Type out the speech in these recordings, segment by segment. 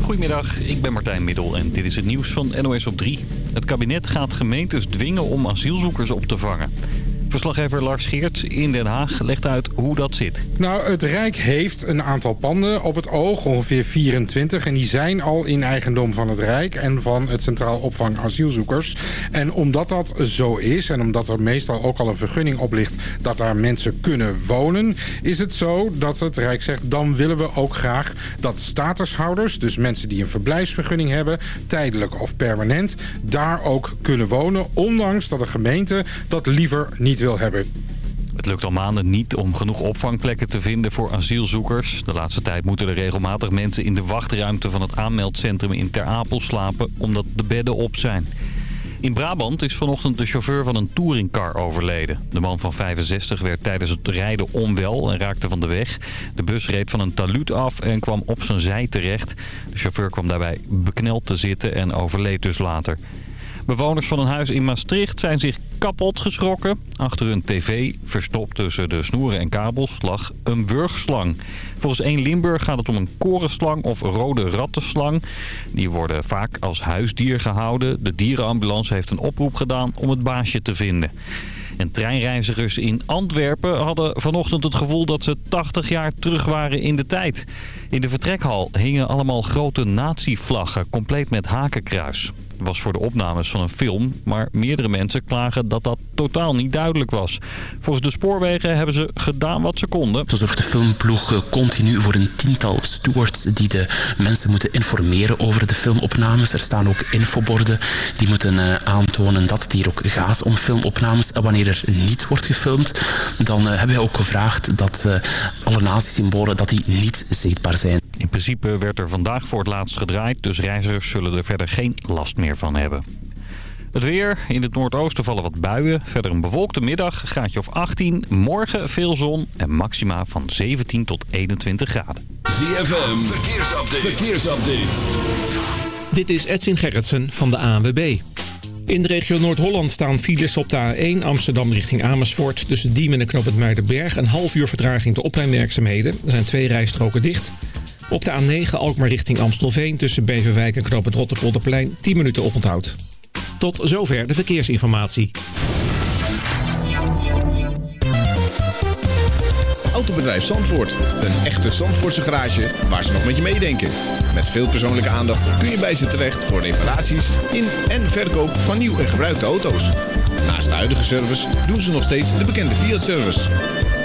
Goedemiddag, ik ben Martijn Middel en dit is het nieuws van NOS op 3. Het kabinet gaat gemeentes dwingen om asielzoekers op te vangen. Verslaggever Lars Geert in Den Haag legt uit hoe dat zit. Nou, het Rijk heeft een aantal panden op het oog, ongeveer 24. En die zijn al in eigendom van het Rijk en van het Centraal Opvang Asielzoekers. En omdat dat zo is en omdat er meestal ook al een vergunning op ligt dat daar mensen kunnen wonen... is het zo dat het Rijk zegt, dan willen we ook graag dat statushouders... dus mensen die een verblijfsvergunning hebben, tijdelijk of permanent... daar ook kunnen wonen, ondanks dat de gemeente dat liever niet wil hebben. Het lukt al maanden niet om genoeg opvangplekken te vinden voor asielzoekers. De laatste tijd moeten er regelmatig mensen in de wachtruimte van het aanmeldcentrum in Ter Apel slapen... omdat de bedden op zijn. In Brabant is vanochtend de chauffeur van een touringcar overleden. De man van 65 werd tijdens het rijden onwel en raakte van de weg. De bus reed van een taluut af en kwam op zijn zij terecht. De chauffeur kwam daarbij bekneld te zitten en overleed dus later. Bewoners van een huis in Maastricht zijn zich kapot geschrokken. Achter hun tv, verstopt tussen de snoeren en kabels, lag een wurgslang. Volgens 1 Limburg gaat het om een korenslang of rode rattenslang. Die worden vaak als huisdier gehouden. De dierenambulance heeft een oproep gedaan om het baasje te vinden. En treinreizigers in Antwerpen hadden vanochtend het gevoel dat ze 80 jaar terug waren in de tijd. In de vertrekhal hingen allemaal grote nazi-vlaggen, compleet met hakenkruis was voor de opnames van een film. Maar meerdere mensen klagen dat dat totaal niet duidelijk was. Volgens de spoorwegen hebben ze gedaan wat ze konden. Zo zorgt de filmploeg eh, continu voor een tiental stewards die de mensen moeten informeren over de filmopnames. Er staan ook infoborden die moeten eh, aantonen dat het hier ook gaat om filmopnames. En wanneer er niet wordt gefilmd, dan eh, hebben wij ook gevraagd dat alle nazi-symbolen dat niet zichtbaar zijn. In principe werd er vandaag voor het laatst gedraaid, dus reizigers zullen er verder geen last meer van hebben. Het weer. In het noordoosten vallen wat buien. Verder een bewolkte middag, graadje of 18. Morgen veel zon en maxima van 17 tot 21 graden. ZFM, verkeersupdate. verkeersupdate. Dit is Edwin Gerritsen van de ANWB. In de regio Noord-Holland staan files op de A1 Amsterdam richting Amersfoort... tussen Diemen en Knoop het Muidenberg. Een half uur vertraging de oprijmwerkzaamheden. Er zijn twee rijstroken dicht... Op de A9 Alkmaar richting Amstelveen tussen Beverwijk en Knoop het Rotterpolderplein 10 minuten oponthoud. Tot zover de verkeersinformatie. Autobedrijf Zandvoort. Een echte Zandvoortse garage waar ze nog met je meedenken. Met veel persoonlijke aandacht kun je bij ze terecht voor reparaties in en verkoop van nieuw en gebruikte auto's. Naast de huidige service doen ze nog steeds de bekende Fiat-service.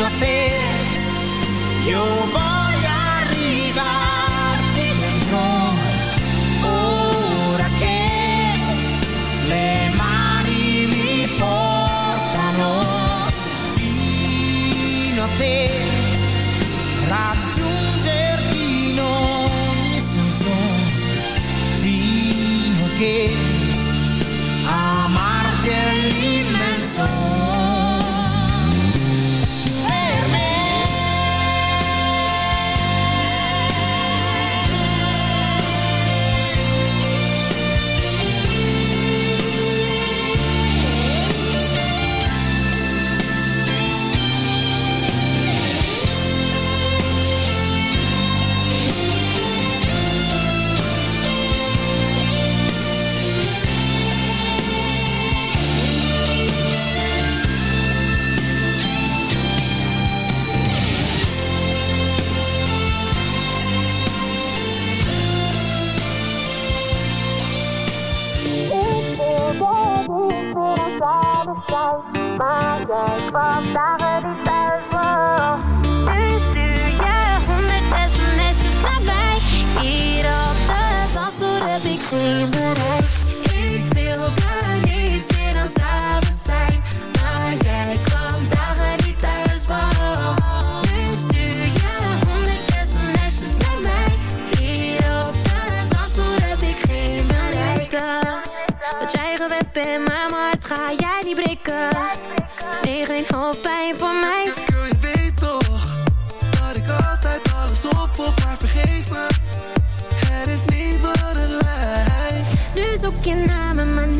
voglio arrivarti Maar jij kwam dagen Nu zoek je naar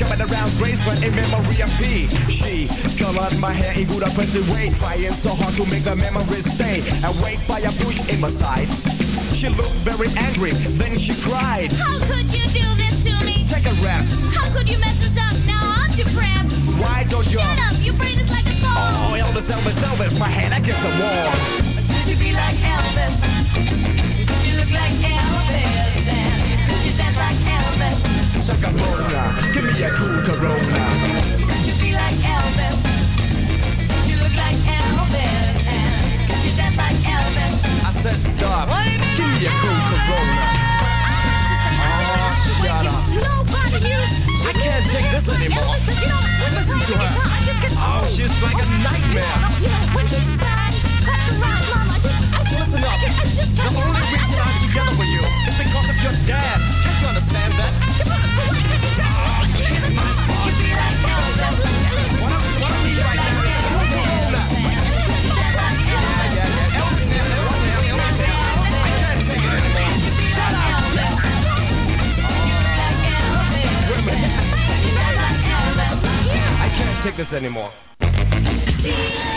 Jumping around but in memory of P. She colored my hair in good oppressive way. Trying so hard to make the memories stay. Awake by a bush in my side. She looked very angry, then she cried. How could you do this to me? Take a rest. How could you mess us up? Now I'm depressed. Why don't you? Shut up, your brain is like a car. Oh, Elvis, Elvis, Elvis, my head against the wall. Could you be like Elvis? Could you look like Elvis? And could you dance like Elvis? Shaka Bona, give me a cool Corona. Could you be like Elvis? You look like Elvis? And could you dance like Elvis? I said stop. Give me a cool Corona. Oh, shut up. Nobody you. I can't take this anymore. Listen to her. Oh, she's like a nightmare. When he sang, that's around, Mama. I just, I just, Listen up. The only reason I'm together with you is because of your dad. Understand that? Take anymore. I can't take this anymore.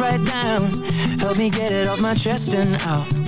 Right down. Help me get it off my chest and out.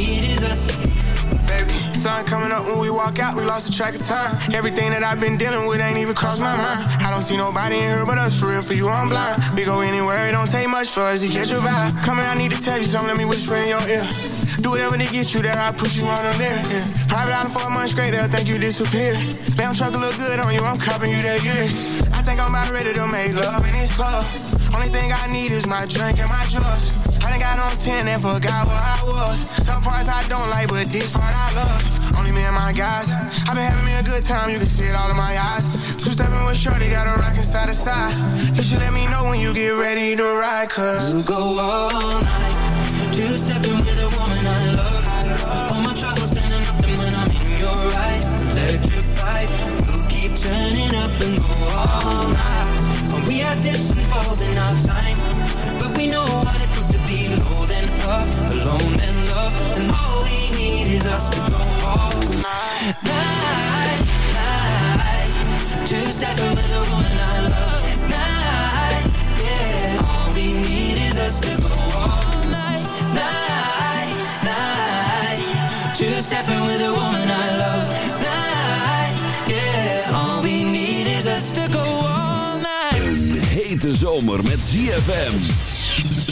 Sun coming up when we walk out, we lost the track of time. Everything that I've been dealing with ain't even crossed my mind. I don't see nobody in here but us, for real, for you, I'm blind. We go anywhere, it don't take much for us to catch your vibe. Come here, I need to tell you something, let me whisper in your ear. Do whatever to get you there, I push you on them there. Yeah. Private island for a month straight, they'll think you disappeared. Lamb truck look good on you, I'm copping you that years. I think I'm about ready to make love in this club. Only thing I need is my drink and my drugs. Done got on 10 and forgot where I was. Some parts I don't like, but this part I love. Only me and my guys. i been having me a good time, you can see it all in my eyes. Two stepping with Shorty, got a rockin' side to side. You should let me know when you get ready to ride, cause. We'll go all night. Two stepping with a woman I love. All my troubles turning up and when I'm in your eyes. Electrified, we'll keep turning up and go all night. We had dips and falls in our time, but we know what feels to alone then love, and all we need is us to go all night, woman woman. Een hete zomer met ZFM.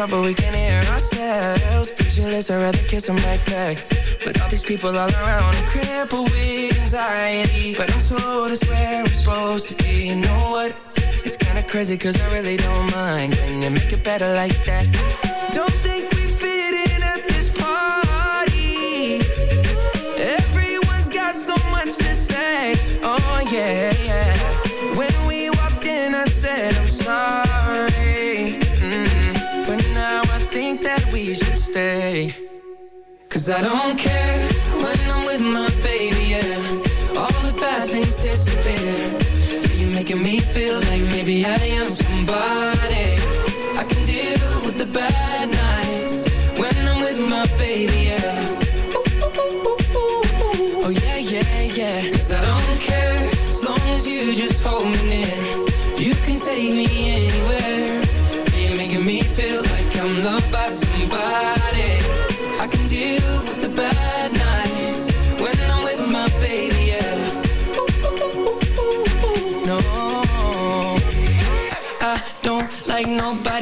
talk, but we can't hear ourselves. Pictureless, I'd rather kiss them right back. But all these people all around, I'm with anxiety. But I'm told it's where I'm supposed to be. You know what? It's kinda crazy, cause I really don't mind. Can you make it better like that? Don't think we've Cause I don't care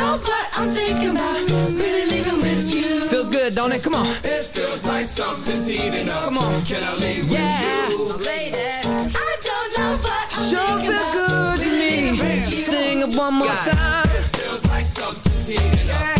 don't know, but I'm thinking about really leaving with you. Feels good, don't it? Come on. It feels like something's heating up. Come on. Can I leave Yeah. with you? Ladies. I don't know, but I'm Sure thinking feel about good to really me. leaving with you. Sing it one more God. time. It feels like something's heating up. Can